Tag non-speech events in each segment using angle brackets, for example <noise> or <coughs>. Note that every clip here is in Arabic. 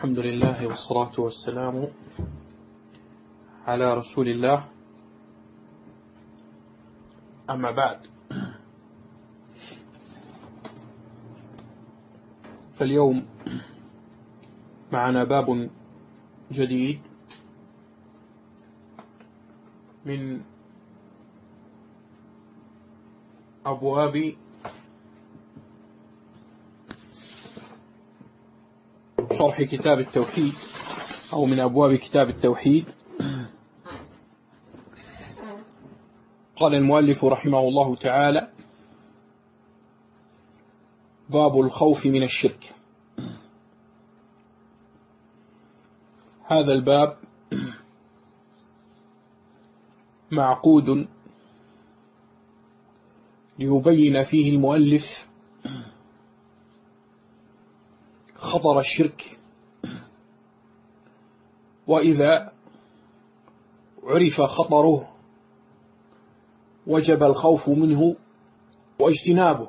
الحمد لله والصلاة والسلام على رسول الله. أما بعد فاليوم معنا باب جديد من أبواب شرح كتاب التوحيد أو من أبواب كتاب التوحيد. قال المؤلف رحمه الله تعالى باب الخوف من الشرك. هذا الباب معقود ليبين فيه المؤلف خطر الشرك وإذا عرف خطره وجب الخوف منه واجتنابه.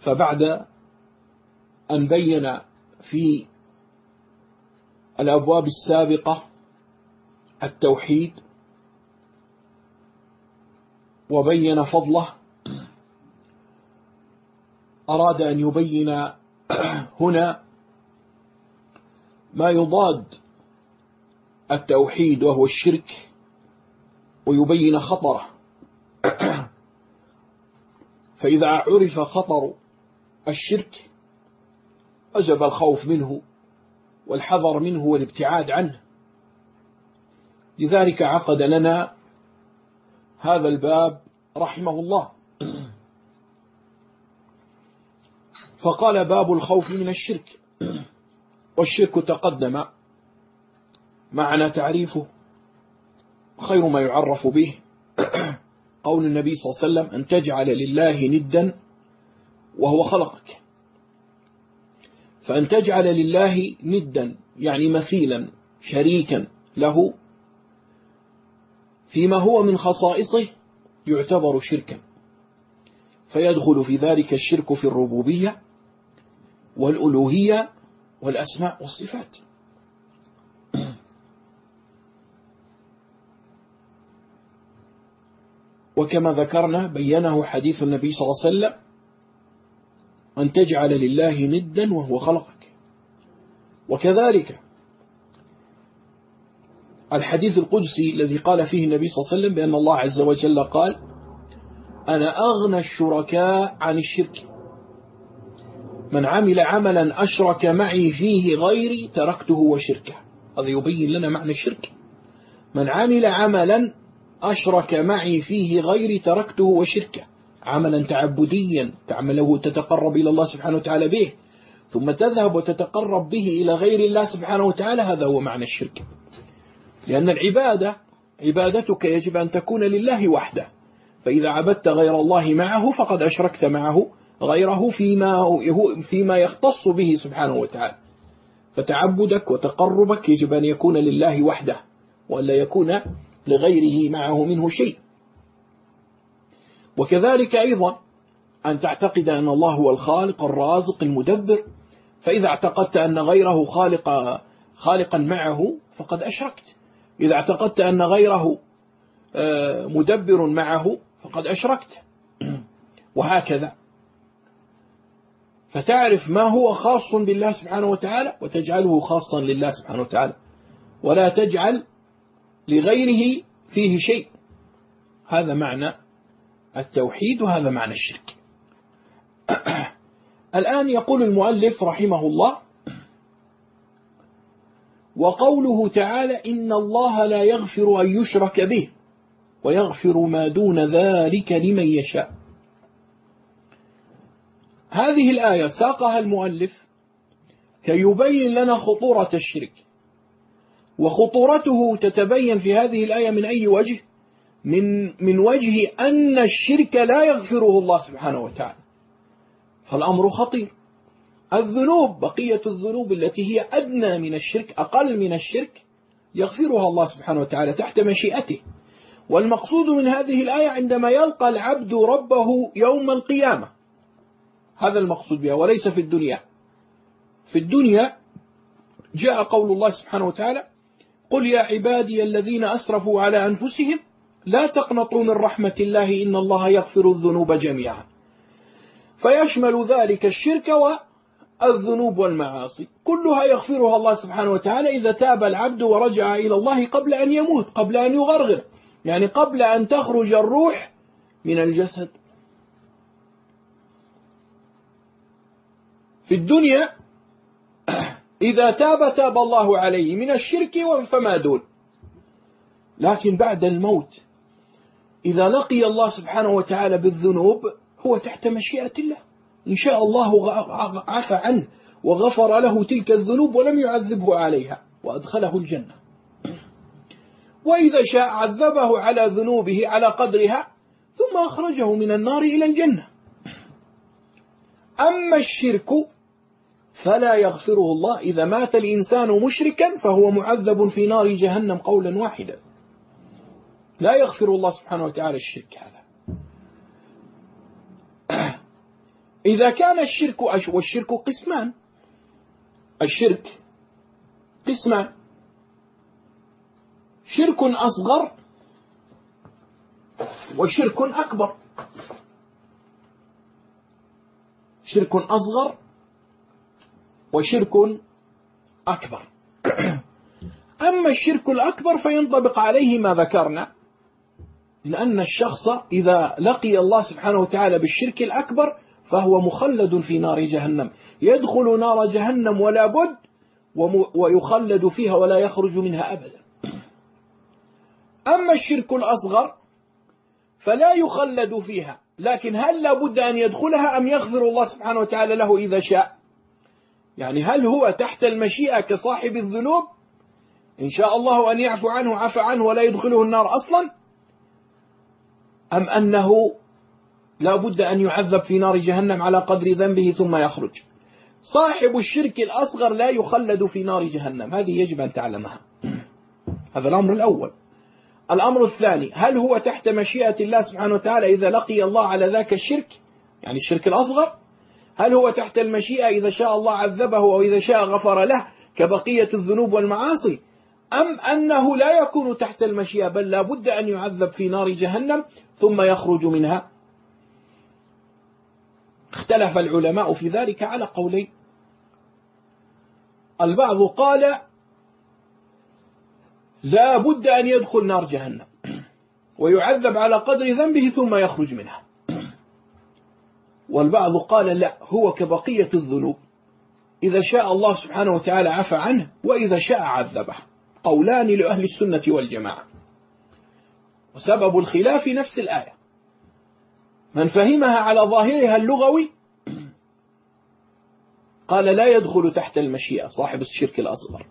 فبعد أن بين في الأبواب السابقة التوحيد وبين فضله أراد أن يبين هنا ما يضاد التوحيد وهو الشرك ويبين خطره. فإذا عرف خطر الشرك وجب الخوف منه والحذر منه والابتعاد عنه. لذلك عقد لنا هذا الباب رحمه الله. فقال باب الخوف من الشرك والشرك تقدم. معنا تعريفه خير ما يعرف به <clears throat> قول النبي صلى الله عليه وسلم أن تجعل لله ندا وهو خلقك. فأن تجعل لله ندا يعني مثيلا شريكا له فيما هو من خصائصه يعتبر شركا. فيدخل في ذلك الشرك في الربوبية والألوهية والأسماء والصفات. وكما ذكرنا بينه حديث النبي صلى الله عليه وسلم أن تجعل لله ندا وهو خلقك. وكذلك الحديث القدسي الذي قال فيه النبي صلى الله عليه وسلم بأن الله عز وجل قال أنا أغنى الشركاء عن الشرك. من عمل عملا أشرك معي فيه غيري تركته وشركه. هذا يبين لنا معنى الشرك. من عمل عملا أشرك معي فيه غيري تركته وشركه. عملا تعبديا تعمله تتقرب إلى الله سبحانه وتعالى به ثم تذهب وتتقرب به إلى غير الله سبحانه وتعالى هذا هو معنى الشرك. لأن العبادة عبادتك يجب أن تكون لله وحده. فإذا عبدت غير الله معه فقد أشركت معه غيره فيما, فيما يختص به سبحانه وتعالى. فتعبدك وتقربك يجب أن يكون لله وحده وألا يكون لغيره معه منه شيء. وكذلك أيضا أن تعتقد أن الله هو الخالق الرازق المدبر. فإذا اعتقدت أن غيره خالق خالقا معه فقد أشركت. إذا اعتقدت أن غيره مدبر معه فقد أشركت. <clears throat> وهكذا. فتعرف ما هو خاص بالله سبحانه وتعالى وتجعله خاصا لله سبحانه وتعالى. ولا تجعل لغيره فيه شيء. هذا معنى التوحيد وهذا معنى الشرك. <clears throat> الآن يقول المؤلف رحمه الله وقوله تعالى إن الله لا يغفر أن يشرك به ويغفر ما دون ذلك لمن يشاء. هذه الآية ساقها المؤلف كي يبين لنا خطورة الشرك. وخطورته تتبين في هذه الآية من أي وجه؟ من, من وجه أن الشرك لا يغفره الله سبحانه وتعالى. فالأمر خطير. الذنوب بقية الذنوب التي هي أدنى من الشرك أقل من الشرك يغفرها الله سبحانه وتعالى تحت مشيئته. والمقصود من هذه الآية عندما يلقى العبد ربه يوم القيامة. هذا المقصود بها وليس في الدنيا. في الدنيا جاء قول الله سبحانه وتعالى قل يا عبادي الذين أسرفوا على أنفسهم لا تقنطوا من رحمة الله إن الله يغفر الذنوب جميعا. فيشمل ذلك الشرك والذنوب والمعاصي. كلها يغفرها الله سبحانه وتعالى إذا تاب العبد ورجع إلى الله قبل أن يموت قبل أن يغرغر. يعني قبل أن تخرج الروح من الجسد. في الدنيا إذا تاب تاب الله عليه من الشرك فما دون. لكن بعد الموت إذا لقي الله سبحانه وتعالى بالذنوب هو تحت مشيئة الله. إن شاء الله عفى عنه وغفر له تلك الذنوب ولم يعذبه عليها وأدخله الجنة. وإذا شاء عذبه على ذنوبه على قدرها ثم أخرجه من النار إلى الجنة. أما الشرك فلا يغفره الله. إذا مات الإنسان مشركا فهو معذب في نار جهنم قولا واحدا. لا يغفر الله سبحانه وتعالى الشرك هذا. <clears throat> إذا كان الشرك والشرك قسمان. الشرك قسمان. شرك أصغر وشرك أكبر. شرك أصغر وشرك أكبر. <clears throat> أما الشرك الأكبر فينطبق عليه ما ذكرنا لأن الشخص إذا لقي الله سبحانه وتعالى بالشرك الأكبر فهو مخلد في نار جهنم. يدخل نار جهنم ولا بد ويخلد فيها ولا يخرج منها أبدا. أما الشرك الأصغر فلا يخلد فيها لكن هل لابد أن يدخلها أم يغفر الله سبحانه وتعالى له إذا شاء؟ يعني هل هو تحت المشيئة كصاحب الذنوب؟ إن شاء الله أن يعفو عنه عفى عنه ولا يدخله النار أصلا؟ أم أنه لا بد أن يعذب في نار جهنم على قدر ذنبه ثم يخرج؟ صاحب الشرك الأصغر لا يخلد في نار جهنم. هذه يجب أن تعلمها. هذا الأمر الأول. الأمر الثاني هل هو تحت مشيئة الله سبحانه وتعالى إذا لقي الله على ذاك الشرك؟ يعني الشرك الأصغر؟ هل هو تحت المشيئة إذا شاء الله عذبه أو إذا شاء غفر له كبقية الذنوب والمعاصي؟ أم أنه لا يكون تحت المشيئة بل لا بد أن يعذب في نار جهنم ثم يخرج منها؟ اختلف العلماء في ذلك على قولين. البعض قال لا بد أن يدخل نار جهنم <clears throat> ويعذب على قدر ذنبه ثم يخرج منها. والبعض قال لا هو كبقية الذنوب. إذا شاء الله سبحانه وتعالى عفى عنه وإذا شاء عذبه. قولان لأهل السنة والجماعة. وسبب الخلاف نفس الآية. من فهمها على ظاهرها اللغوي قال لا يدخل تحت المشيئة صاحب الشرك الأصغر.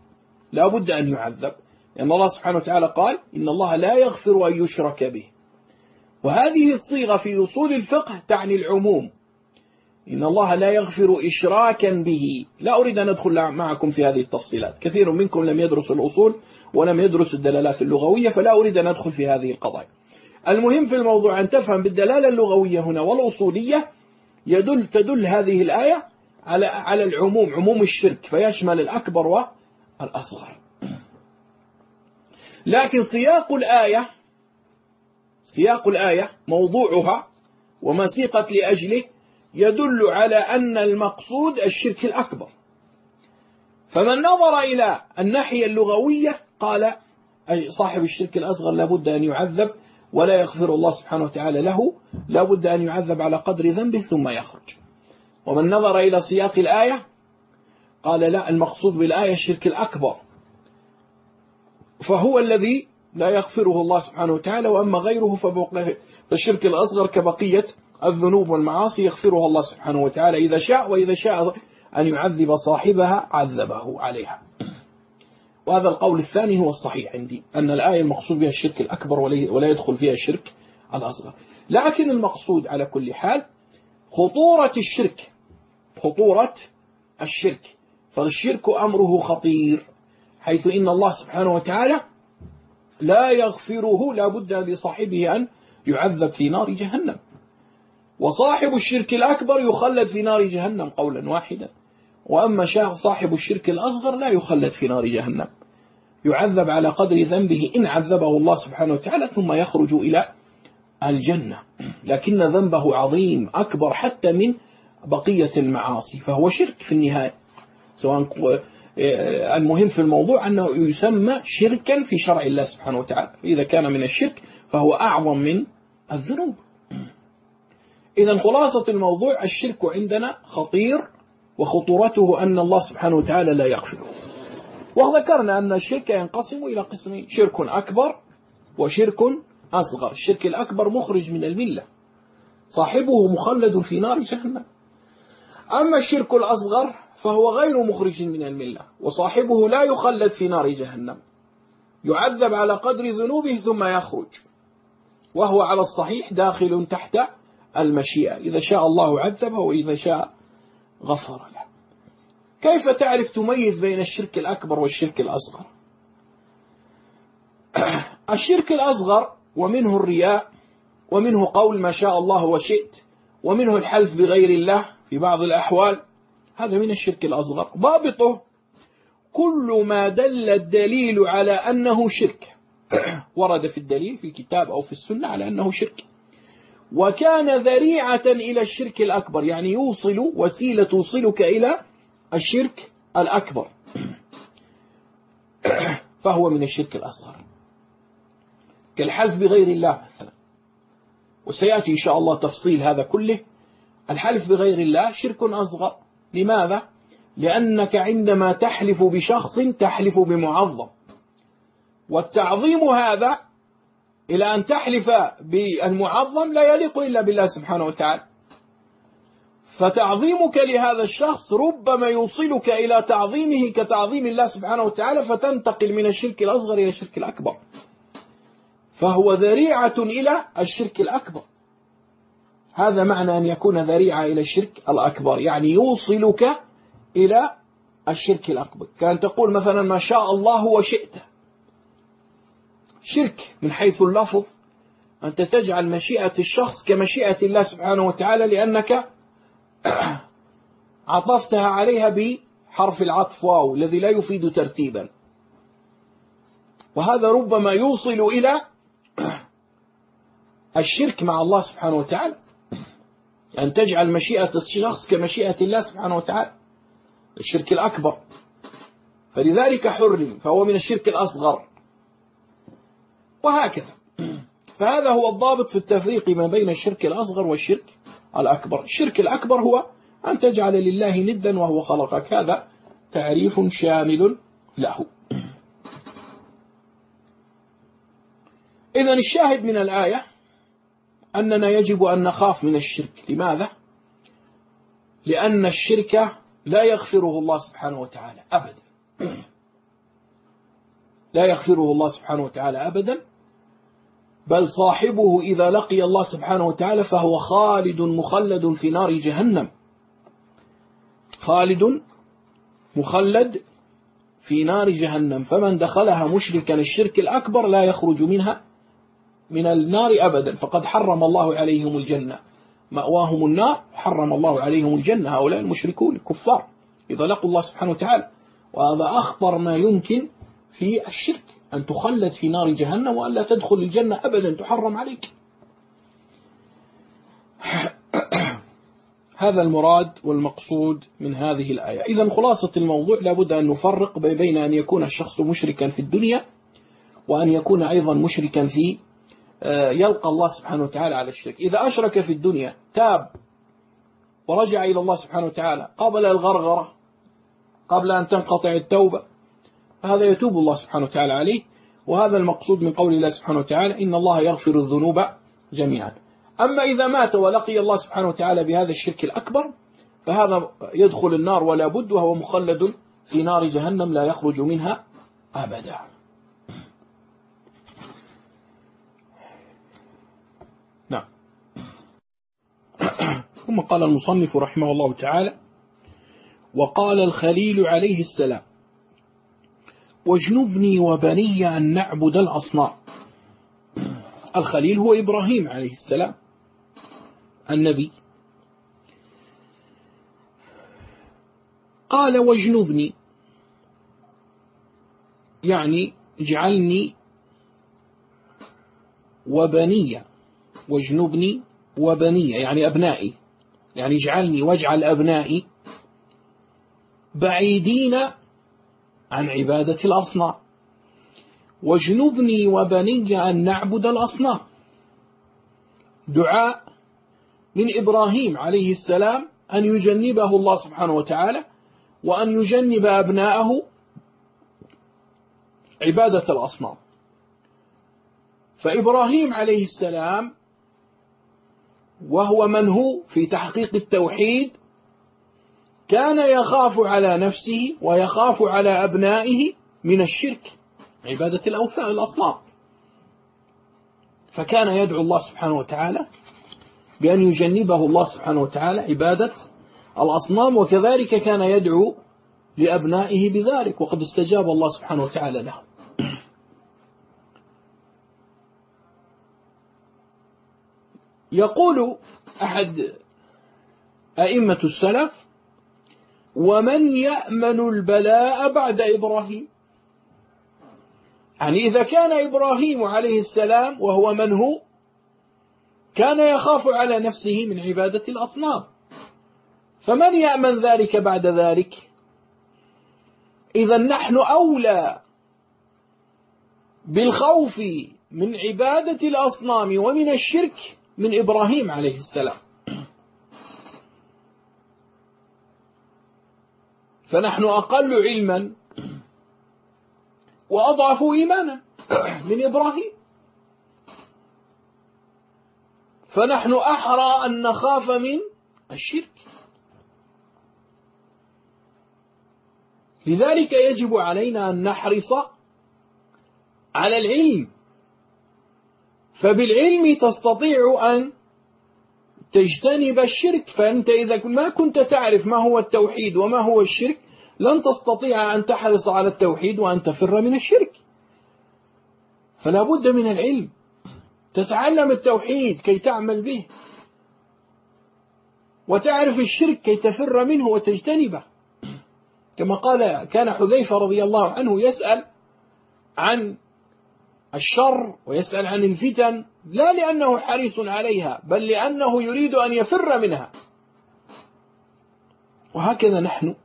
لا بد أن يعذب. لأن الله سبحانه وتعالى قال إن الله لا يغفر أن يشرك به. وهذه الصيغة في أصول الفقه تعني العموم. إن الله لا يغفر إشراكا به. لا أريد أن أدخل معكم في هذه التفصيلات. كثير منكم لم يدرس الأصول ولم يدرس الدلالات اللغوية فلا أريد أن أدخل في هذه القضايا. المهم في الموضوع أن تفهم بالدلالة اللغوية هنا والأصولية يدل تدل هذه الآية على على العموم عموم الشرك فيشمل الأكبر والأصغر. لكن سياق الآية سياق الآية موضوعها وما سيقت لأجله يدل على أن المقصود الشرك الأكبر. فمن نظر إلى الناحية اللغوية قال أي صاحب الشرك الأصغر لابد أن يعذب ولا يغفر الله سبحانه وتعالى له لابد أن يعذب على قدر ذنبه ثم يخرج. ومن نظر إلى سياق الآية قال لا المقصود بالآية الشرك الأكبر. فهو الذي لا يغفره الله سبحانه وتعالى وأما غيره فالشرك الأصغر كبقية الذنوب والمعاصي يغفرها الله سبحانه وتعالى. إذا شاء وإذا شاء أن يعذب صاحبها عذبه عليها. وهذا القول الثاني هو الصحيح عندي أن الآية المقصود بها الشرك الأكبر ولا يدخل فيها الشرك الأصغر. لكن المقصود على كل حال خطورة الشرك خطورة الشرك. فالشرك أمره خطير حيث إن الله سبحانه وتعالى لا يغفره لا بد لصاحبه أن يعذب في نار جهنم. وصاحب الشرك الأكبر يخلد في نار جهنم قولا واحدا. وأما صاحب الشرك الأصغر لا يخلد في نار جهنم. يعذب على قدر ذنبه إن عذبه الله سبحانه وتعالى ثم يخرج إلى الجنة. لكن ذنبه عظيم أكبر حتى من بقية المعاصي. فهو شرك في النهاية. سواء المهم في الموضوع أنه يسمى شركا في شرع الله سبحانه وتعالى. إذا كان من الشرك فهو أعظم من الذنوب. إذا خلاصة الموضوع الشرك عندنا خطير وخطورته أن الله سبحانه وتعالى لا يغفره وذكرنا أن الشرك ينقسم إلى قسمين شرك أكبر وشرك أصغر. الشرك الأكبر مخرج من الملة. صاحبه مخلد في نار جهنم. أما الشرك الأصغر فهو غير مخرج من الملة وصاحبه لا يخلد في نار جهنم. يعذب على قدر ذنوبه ثم يخرج. وهو على الصحيح داخل تحت المشيئة. إذا شاء الله عذبه وإذا شاء غفر له. كيف تعرف تميز بين الشرك الأكبر والشرك الأصغر؟ <clears throat> الشرك الأصغر ومنه الرياء ومنه قول ما شاء الله وشئت ومنه الحلف بغير الله في بعض الأحوال. هذا من الشرك الأصغر. ضابطه كل ما دل الدليل على أنه شرك. <clears throat> ورد في الدليل في كتاب أو في السنة على أنه شرك. وكان ذريعة إلى الشرك الأكبر يعني يوصل وسيلة توصلك إلى الشرك الأكبر. <clears throat> فهو من الشرك الأصغر. كالحلف بغير الله مثلا. وسيأتي إن شاء الله تفصيل هذا كله. الحلف بغير الله شرك أصغر. لماذا؟ لأنك عندما تحلف بشخص تحلف بمعظم. والتعظيم هذا إلى أن تحلف بالمعظم لا يليق إلا بالله سبحانه وتعالى. فتعظيمك لهذا الشخص ربما يوصلك إلى تعظيمه كتعظيم الله سبحانه وتعالى فتنتقل من الشرك الأصغر إلى الشرك الأكبر. فهو ذريعة إلى الشرك الأكبر. هذا معنى أن يكون ذريعة إلى الشرك الأكبر يعني يوصلك إلى الشرك الأكبر. كان تقول مثلا ما شاء الله وشئت. شرك من حيث اللفظ أنت تجعل مشيئة الشخص كمشيئة الله سبحانه وتعالى لأنك <clears throat> عطفتها عليها بحرف العطف واو الذي لا يفيد ترتيبا. وهذا ربما يوصل إلى <clears throat> الشرك مع الله سبحانه وتعالى. أن تجعل مشيئة الشخص كمشيئة الله سبحانه وتعالى. الشرك الأكبر. فلذلك حرم فهو من الشرك الأصغر. وهكذا. فهذا هو الضابط في التفريق ما بين الشرك الأصغر والشرك الأكبر. الشرك الأكبر هو أن تجعل لله ندا وهو خلقك. هذا تعريف شامل له. إذا الشاهد من الآية أننا يجب أن نخاف من الشرك. لماذا؟ لأن الشرك لا يغفره الله سبحانه وتعالى أبدا. لا يغفره الله سبحانه وتعالى أبدا. بل صاحبه إذا لقي الله سبحانه وتعالى فهو خالد مخلد في نار جهنم. خالد مخلد في نار جهنم. فمن دخلها مشركا الشرك الأكبر لا يخرج منها من النار أبدا. فقد حرم الله عليهم الجنة. مأواهم النار حرم الله عليهم الجنة. هؤلاء المشركون الكفار. إذا لقوا الله سبحانه وتعالى وهذا أخطر ما يمكن في الشرك. أن تخلد في نار جهنم وأن لا تدخل الجنة أبدا تحرم عليك. <coughs> هذا المراد والمقصود من هذه الآية. إذا خلاصة الموضوع لابد أن نفرق بين أن يكون الشخص مشركا في الدنيا وأن يكون أيضا مشركا في آه، يلقى الله سبحانه وتعالى على الشرك. إذا أشرك في الدنيا تاب ورجع إلى الله سبحانه وتعالى قبل الغرغرة قبل أن تنقطع التوبة هذا يتوب الله سبحانه وتعالى عليه وهذا المقصود من قول الله سبحانه وتعالى إن الله يغفر الذنوب جميعا. أما إذا مات ولقي الله سبحانه وتعالى بهذا الشرك الأكبر فهذا يدخل النار ولا بد وهو مخلد في نار جهنم لا يخرج منها أبدا. نعم. ثم قال المصنف رحمه الله تعالى وقال الخليل عليه السلام واجنبني وبني أن نعبد الأصنام. الخليل هو إبراهيم عليه السلام النبي. قال واجنبني يعني اجعلني وبني واجنبني وبني يعني أبنائي يعني اجعلني واجعل أبنائي بعيدين عن عبادة الأصنام. واجنبني وبني أن نعبد الأصنام. دعاء من إبراهيم عليه السلام أن يجنبه الله سبحانه وتعالى وأن يجنب أبناءه عبادة الأصنام. فإبراهيم عليه السلام وهو من هو في تحقيق التوحيد كان يخاف على نفسه ويخاف على أبنائه من الشرك عبادة الأوثان الأصنام. فكان يدعو الله سبحانه وتعالى بأن يجنبه الله سبحانه وتعالى عبادة الأصنام وكذلك كان يدعو لأبنائه بذلك وقد استجاب الله سبحانه وتعالى له يقول أحد أئمة السلف ومن يأمن البلاء بعد إبراهيم؟ يعني إذا كان إبراهيم عليه السلام وهو من هو؟ كان يخاف على نفسه من عبادة الأصنام. فمن يأمن ذلك بعد ذلك؟ إذا نحن أولى بالخوف من عبادة الأصنام ومن الشرك من إبراهيم عليه السلام. فنحن أقل علما وأضعف إيمانا <clears throat> من إبراهيم. فنحن أحرى أن نخاف من الشرك. لذلك يجب علينا أن نحرص على العلم. فبالعلم تستطيع أن تجتنب الشرك فأنت إذا ما كنت تعرف ما هو التوحيد وما هو الشرك لن تستطيع أن تحرص على التوحيد وأن تفر من الشرك. فلا بد من العلم. تتعلم التوحيد كي تعمل به. وتعرف الشرك كي تفر منه وتجتنبه. كما قال كان حذيفة رضي الله عنه يسأل عن الشر ويسأل عن الفتن لا لأنه حريص عليها بل لأنه يريد أن يفر منها. وهكذا نحن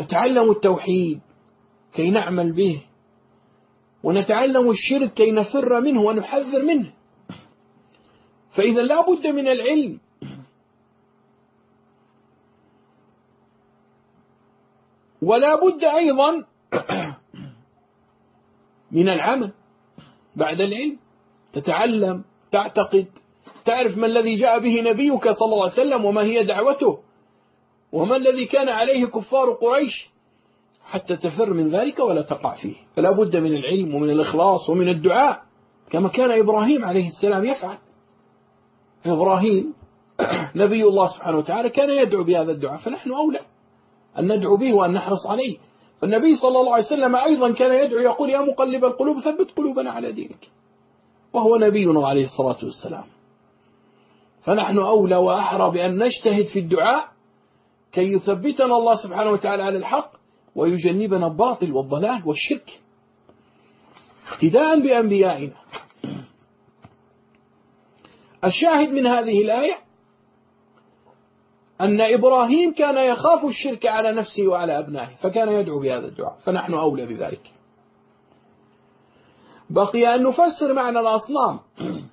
نتعلم التوحيد كي نعمل به ونتعلم الشرك كي نفر منه ونحذر منه. فإذا لا بد من العلم. ولا بد أيضا من العمل. بعد العلم تتعلم تعتقد تعرف ما الذي جاء به نبيك صلى الله عليه وسلم وما هي دعوته وما الذي كان عليه كفار قريش حتى تفر من ذلك ولا تقع فيه. فلا بد من العلم ومن الإخلاص ومن الدعاء كما كان إبراهيم عليه السلام يفعل. إبراهيم <clears throat> نبي الله سبحانه وتعالى كان يدعو بهذا الدعاء فنحن أولى أن ندعو به وأن نحرص عليه. فالنبي صلى الله عليه وسلم أيضا كان يدعو يقول يا مقلب القلوب ثبت قلوبنا على دينك. وهو نبينا عليه الصلاة والسلام. فنحن أولى وأحرى بأن نجتهد في الدعاء كي يثبتنا الله سبحانه وتعالى على الحق ويجنبنا الباطل والضلال والشرك. اقتداء بأنبيائنا. الشاهد من هذه الآية أن إبراهيم كان يخاف الشرك على نفسه وعلى أبنائه فكان يدعو بهذا الدعاء فنحن أولى بذلك. بقي أن نفسر معنى الأصنام. <clears throat>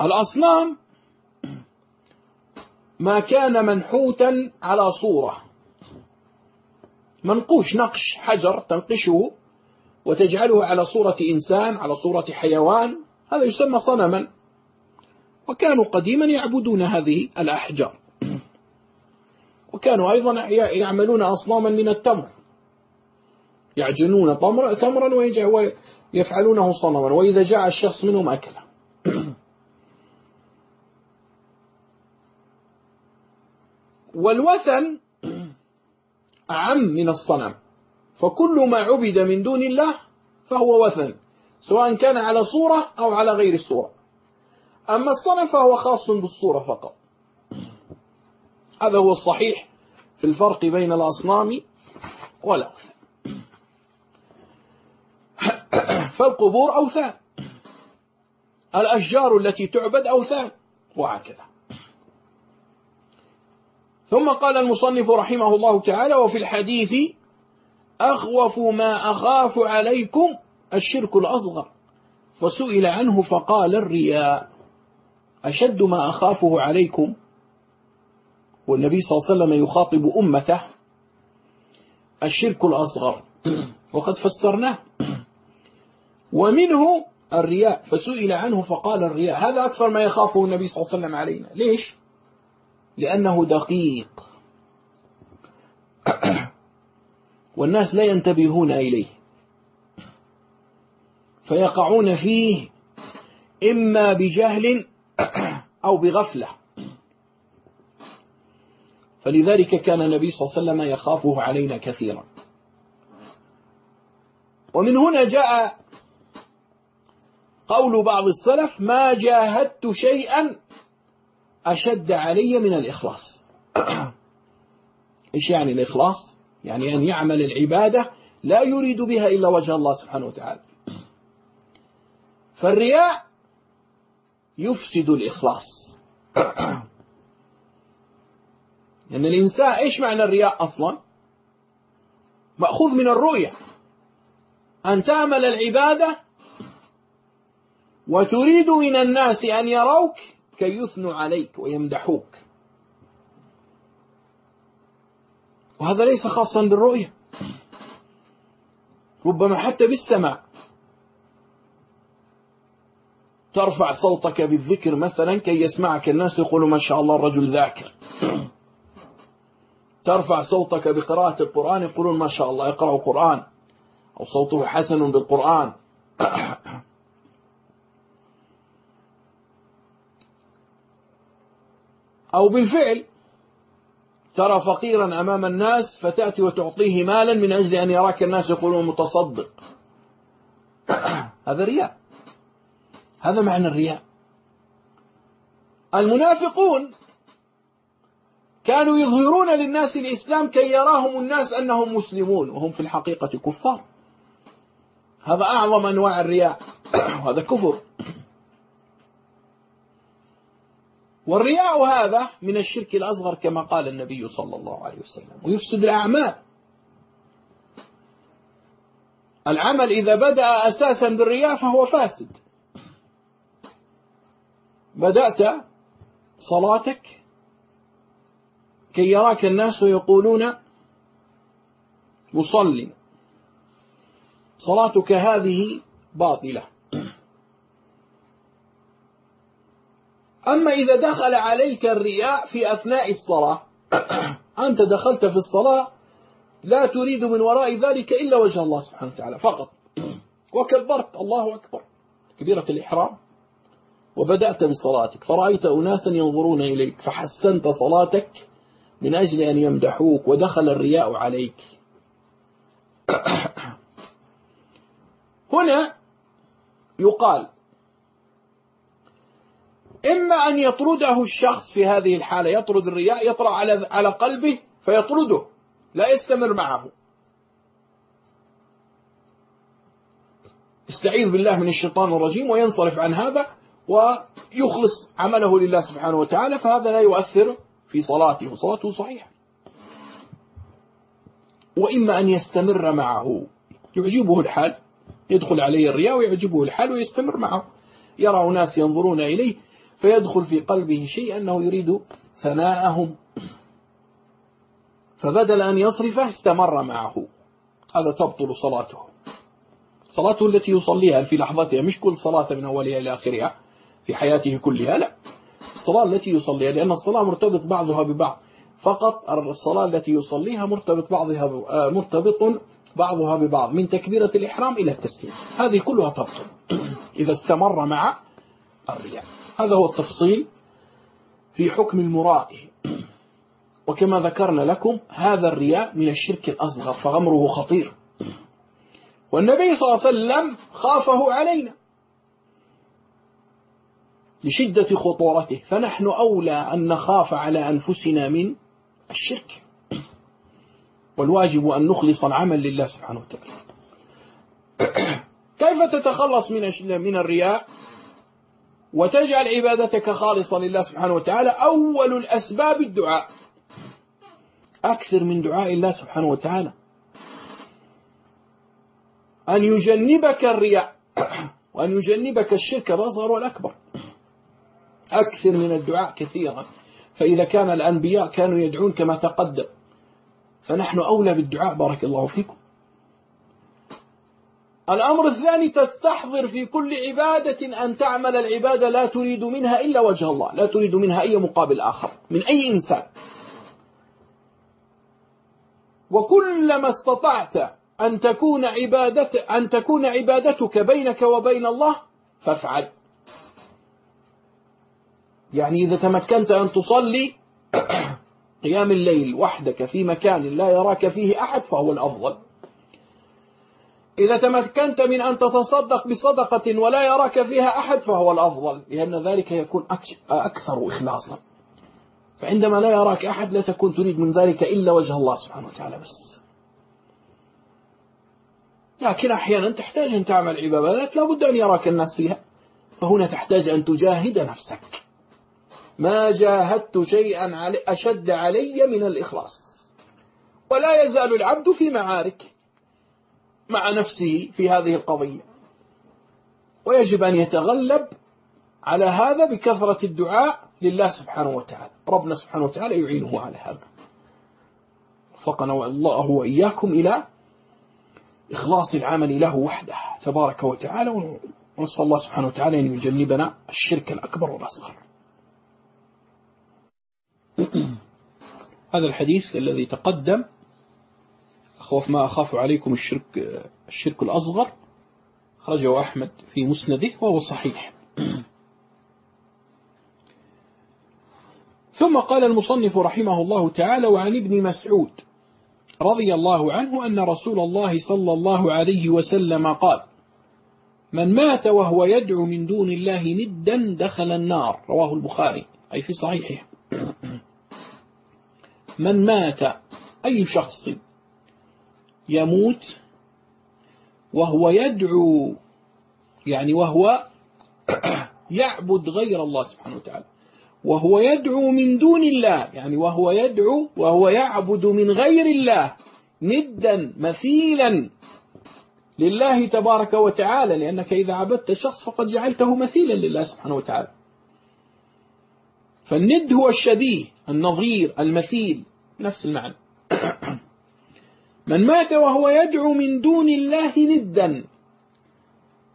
الأصنام ما كان منحوتا على صورة. منقوش نقش حجر تنقشه وتجعله على صورة إنسان على صورة حيوان هذا يسمى صنما. وكانوا قديما يعبدون هذه الأحجار. وكانوا أيضا يعملون أصناما من التمر. يعجنون تمرا ويفعلونه صنما. وإذا جاء الشخص منهم أكله <clears throat> والوثن أعم من الصنم. فكل ما عبد من دون الله فهو وثن سواء كان على صورة أو على غير الصورة أما الصنم فهو خاص بالصورة فقط. هذا هو الصحيح في الفرق بين الأصنام والأوثان فالقبور أوثان. الأشجار التي تعبد أوثان. وهكذا. ثم قال المصنف رحمه الله تعالى وفي الحديث أخوف ما أخاف عليكم الشرك الأصغر. وسئل عنه فقال الرياء. أشد ما أخافه عليكم والنبي صلى الله عليه وسلم يخاطب أمته الشرك الأصغر. <clears throat> وقد فسرناه. ومنه الرياء فسئل عنه فقال الرياء. هذا أكثر ما يخافه النبي صلى الله عليه وسلم علينا. ليش؟ لأنه دقيق. <clears throat> والناس لا ينتبهون إليه. فيقعون فيه إما بجهل أو بغفلة. فلذلك كان النبي صلى الله عليه وسلم يخافه علينا كثيرا. ومن هنا جاء قول بعض السلف ما جاهدت شيئا أشد علي من الإخلاص. إيش يعني الإخلاص؟ يعني أن يعمل العبادة لا يريد بها إلا وجه الله سبحانه وتعالى. فالرياء يفسد الإخلاص. لأن يعني الإنسان إيش معنى الرياء أصلا؟ مأخوذ من الرؤية. أن تعمل العبادة وتريد من الناس أن يروك كي يثنوا عليك ويمدحوك. وهذا ليس خاصا بالرؤية. ربما حتى بالسمع ترفع صوتك بالذكر مثلا كي يسمعك الناس يقولوا ما شاء الله الرجل ذاكر. ترفع صوتك بقراءة القرآن يقولون ما شاء الله يقرأ قرآن أو صوته حسن بالقرآن. <coughs> أو بالفعل ترى فقيرا أمام الناس فتأتي وتعطيه مالا من أجل أن يراك الناس يقولون متصدق. <coughs> هذا رياء. هذا معنى الرياء. المنافقون كانوا يظهرون للناس الإسلام كي يراهم الناس أنهم مسلمون وهم في الحقيقة كفار. هذا أعظم أنواع الرياء <coughs> هذا كفر. والرياء هذا من الشرك الأصغر كما قال النبي صلى الله عليه وسلم ويفسد الأعمال. العمل إذا بدأ أساسا بالرياء فهو فاسد. بدأت صلاتك كي يراك الناس ويقولون مصل صلاتك هذه باطلة. أما إذا دخل عليك الرياء في أثناء الصلاة أنت دخلت في الصلاة لا تريد من وراء ذلك إلا وجه الله سبحانه وتعالى فقط. وكبرت الله أكبر. كبيرة الإحرام. وبدأت بصلاتك. فرأيت أناسا ينظرون إليك فحسنت صلاتك من أجل أن يمدحوك ودخل الرياء عليك. <coughs> هنا يقال إما أن يطرده الشخص في هذه الحالة يطرد الرياء يطرأ على على قلبه فيطرده لا يستمر معه. استعيذ بالله من الشيطان الرجيم وينصرف عن هذا. ويخلص عمله لله سبحانه وتعالى فهذا لا يؤثر في صلاته وصلاته صحيحة. وإما أن يستمر معه. يعجبه الحال يدخل عليه الرياء ويعجبه الحال ويستمر معه. يرى ناس ينظرون إليه فيدخل في قلبه شيء أنه يريد ثناءهم. فبدل أن يصرفه استمر معه. هذا تبطل صلاته. صلاته التي يصليها في لحظتها مش كل صلاة من أولها إلى آخرها. في حياته كلها. لا. الصلاة التي يصليها لأن الصلاة مرتبط بعضها ببعض. فقط الصلاة التي يصليها مرتبط بعضها آه، مرتبط بعضها ببعض من تكبيرة الإحرام إلى التسليم. هذه كلها تبطل. <clears throat> إذا استمر مع الرياء هذا هو التفصيل في حكم المرائي <clears throat> وكما ذكرنا لكم هذا الرياء من الشرك الأصغر فغمره خطير. والنبي صلى الله عليه وسلم خافه علينا. لشدة خطورته. فنحن أولى أن نخاف على أنفسنا من الشرك. والواجب أن نخلص العمل لله سبحانه وتعالى. <coughs> كيف تتخلص من من الرياء؟ وتجعل عبادتك خالصة لله سبحانه وتعالى. أول الأسباب الدعاء. أكثر من دعاء الله سبحانه وتعالى. أن يجنبك الرياء. <coughs> وأن يجنبك الشرك. الأصغر والأكبر أكثر من الدعاء كثيرا. فإذا كان الأنبياء كانوا يدعون كما تقدم فنحن أولى بالدعاء بارك الله فيكم. الأمر الثاني تستحضر في كل عبادة أن تعمل العبادة لا تريد منها إلا وجه الله لا تريد منها أي مقابل آخر من أي إنسان. وكلما استطعت أن تكون عبادت أن تكون عبادتك بينك وبين الله فافعل. يعني إذا تمكنت أن تصلي <coughs> قيام الليل وحدك في مكان لا يراك فيه أحد فهو الأفضل. إذا تمكنت من أن تتصدق بصدقة ولا يراك فيها أحد فهو الأفضل لأن ذلك يكون أكثر إخلاصا. فعندما لا يراك أحد لا تكون تريد من ذلك إلا وجه الله سبحانه وتعالى بس. لكن أحيانا تحتاج أن تعمل عبادات لا بد أن يراك الناس فيها. فهنا تحتاج أن تجاهد نفسك. ما جاهدت شيئا أشد علي من الإخلاص. ولا يزال العبد في معارك مع نفسه في هذه القضية. ويجب أن يتغلب على هذا بكثرة الدعاء لله سبحانه وتعالى. ربنا سبحانه وتعالى يعينه على هذا. وفقنا الله وإياكم إلى إخلاص العمل له وحده. تبارك وتعالى ونسأل الله سبحانه وتعالى أن يجنبنا الشرك الأكبر والأصغر. <clears throat> هذا الحديث الذي تقدم أخوف ما أخاف عليكم الشرك, الشرك الأصغر خرجه أحمد في مسنده وهو صحيح. <clears throat> ثم قال المصنف رحمه الله تعالى وعن ابن مسعود رضي الله عنه أن رسول الله صلى الله عليه وسلم قال من مات وهو يدعو من دون الله ندا دخل النار. رواه البخاري أي في صحيحه. من مات أي شخص يموت وهو يدعو يعني وهو <clears throat> يعبد غير الله سبحانه وتعالى وهو يدعو من دون الله يعني وهو يدعو وهو يعبد من غير الله ندا مثيلا لله تبارك وتعالى لأنك إذا عبدت شخص فقد جعلته مثيلا لله سبحانه وتعالى. فالند هو الشبيه النظير المثيل نفس المعنى. من مات وهو يدعو من دون الله ندا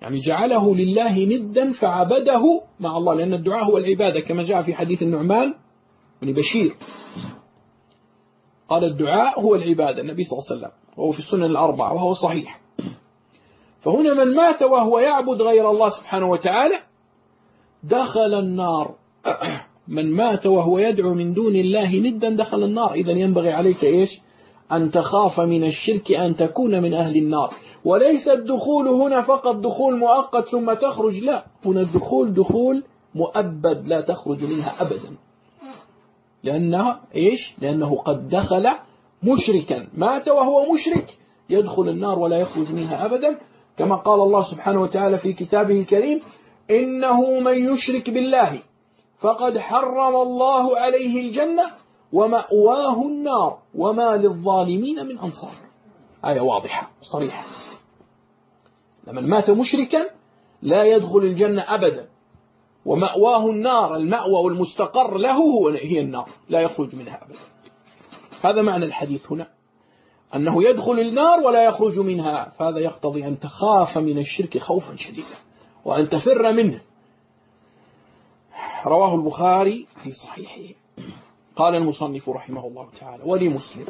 يعني جعله لله ندا فعبده مع الله لأن الدعاء هو العبادة كما جاء في حديث النعمان بن بشير. قال الدعاء هو العبادة النبي صلى الله عليه وسلم وهو في السنن الأربعة وهو صحيح. فهنا من مات وهو يعبد غير الله سبحانه وتعالى دخل النار. <clears throat> من مات وهو يدعو من دون الله ندا دخل النار. إذا ينبغي عليك إيش؟ أن تخاف من الشرك أن تكون من أهل النار. وليس الدخول هنا فقط دخول مؤقت ثم تخرج لا. هنا الدخول دخول مؤبد لا تخرج منها أبدا. لأنها إيش؟ لأنه قد دخل مشركا. مات وهو مشرك يدخل النار ولا يخرج منها أبدا. كما قال الله سبحانه وتعالى في كتابه الكريم إنه من يشرك بالله فقد حرم الله عليه الجنة ومأواه النار وما للظالمين من أنصار. آية واضحة صريحة لمن مات مشركا لا يدخل الجنة أبدا. ومأواه النار المأوى والمستقر له هي النار لا يخرج منها أبدا. هذا معنى الحديث هنا. أنه يدخل النار ولا يخرج منها. فهذا يقتضي أن تخاف من الشرك خوفا شديدا. وأن تفر منه. رواه البخاري في صحيحه. قال المصنف رحمه الله تعالى ولمسلم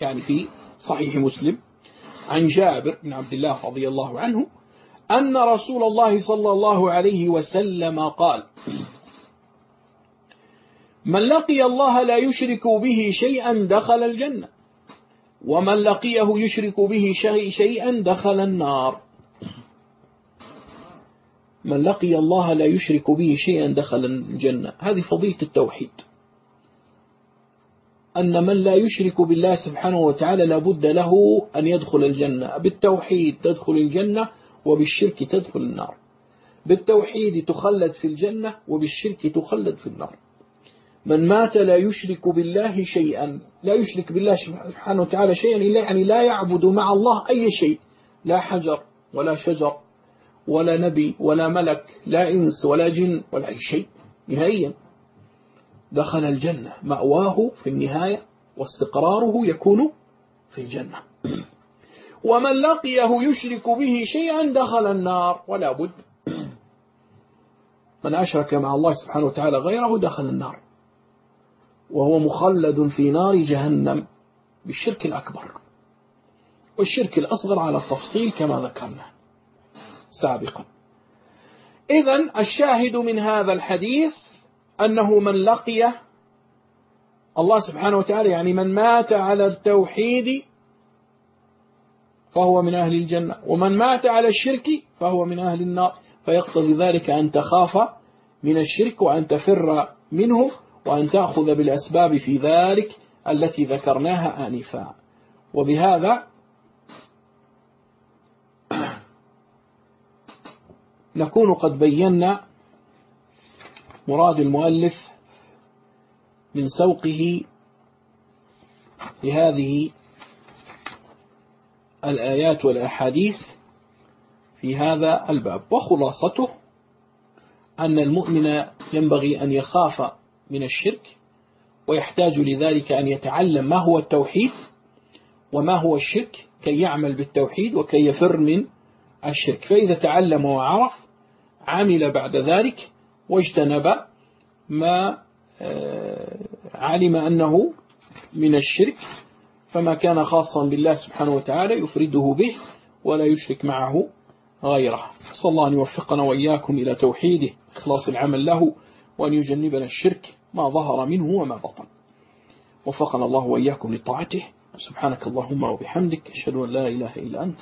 يعني في صحيح مسلم عن جابر بن عبد الله رضي الله عنه أن رسول الله صلى الله عليه وسلم قال من لقي الله لا يشرك به شيئا دخل الجنة ومن لقيه يشرك به شيئا دخل النار. من لقي الله لا يشرك به شيئا دخل الجنة. هذه فضيلة التوحيد. أن من لا يشرك بالله سبحانه وتعالى لابد له أن يدخل الجنة. بالتوحيد تدخل الجنة وبالشرك تدخل النار. بالتوحيد تخلد في الجنة وبالشرك تخلد في النار. من مات لا يشرك بالله شيئا لا يشرك بالله سبحانه وتعالى شيئا إلا يعني لا يعبد مع الله أي شيء. لا حجر ولا شجر ولا نبي ولا ملك لا إنس ولا جن ولا أي شيء. نهائيا. دخل الجنة. مأواه في النهاية واستقراره يكون في الجنة. ومن لقيه يشرك به شيئا دخل النار ولا بد. من أشرك مع الله سبحانه وتعالى غيره دخل النار. وهو مخلد في نار جهنم بالشرك الأكبر. والشرك الأصغر على التفصيل كما ذكرنا. سابقا. إذا الشاهد من هذا الحديث أنه من لقي الله سبحانه وتعالى يعني من مات على التوحيد فهو من أهل الجنة ومن مات على الشرك فهو من أهل النار. فيقتضي ذلك أن تخاف من الشرك وأن تفر منه وأن تأخذ بالأسباب في ذلك التي ذكرناها آنفا. وبهذا نكون قد بينا مراد المؤلف من سوقه لهذه الآيات والأحاديث في هذا الباب. وخلاصته أن المؤمن ينبغي أن يخاف من الشرك ويحتاج لذلك أن يتعلم ما هو التوحيد وما هو الشرك كي يعمل بالتوحيد وكي يفر من الشرك. فإذا تعلم وعرف عمل بعد ذلك واجتنب ما آه، علم أنه من الشرك فما كان خاصا بالله سبحانه وتعالى يفرده به ولا يشرك معه غيره. صلى الله أن يوفقنا وإياكم إلى توحيده إخلاص العمل له وأن يجنبنا الشرك ما ظهر منه وما بطن. وفقنا الله وإياكم لطاعته. سبحانك اللهم وبحمدك أشهد أن لا إله إلا أنت.